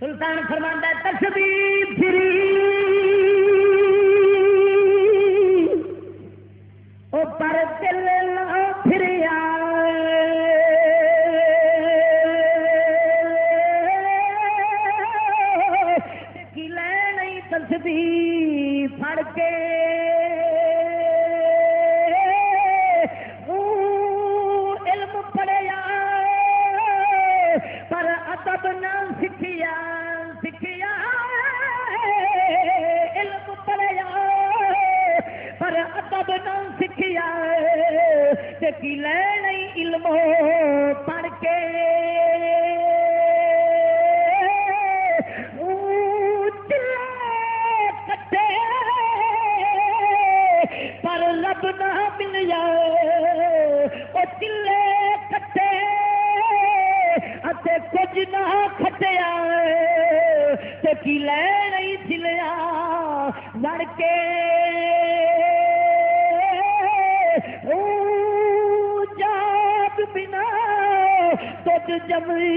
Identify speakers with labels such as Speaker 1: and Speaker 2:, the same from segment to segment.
Speaker 1: سلطان فرماندہ تسبیح پھری۔ او پر دل نہ پھریا کی لین تسبیح پھڑ کے۔ علم پڑھیا، پر ادب نہ سکھیا سکھیا علم پڑھیا پر ادب نہ سکھیا تے کی لین علم پڑھ کے او چلے پر لب نہ مل جائے وہ چلے کٹے، اتے کچھ نہ کھٹیا کی لے نہیں چلیا لڑ کے بنا، تجھ جمی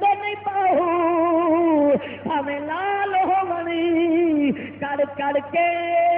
Speaker 1: نہیں پاؤ ہمیں لال ہو منی کر کر کے۔